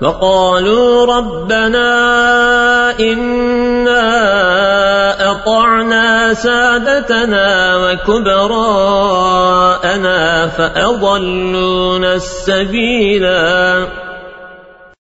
وقالوا ربنا إنا أطعنا سادتنا وكبراءنا فأضلون السبيلا.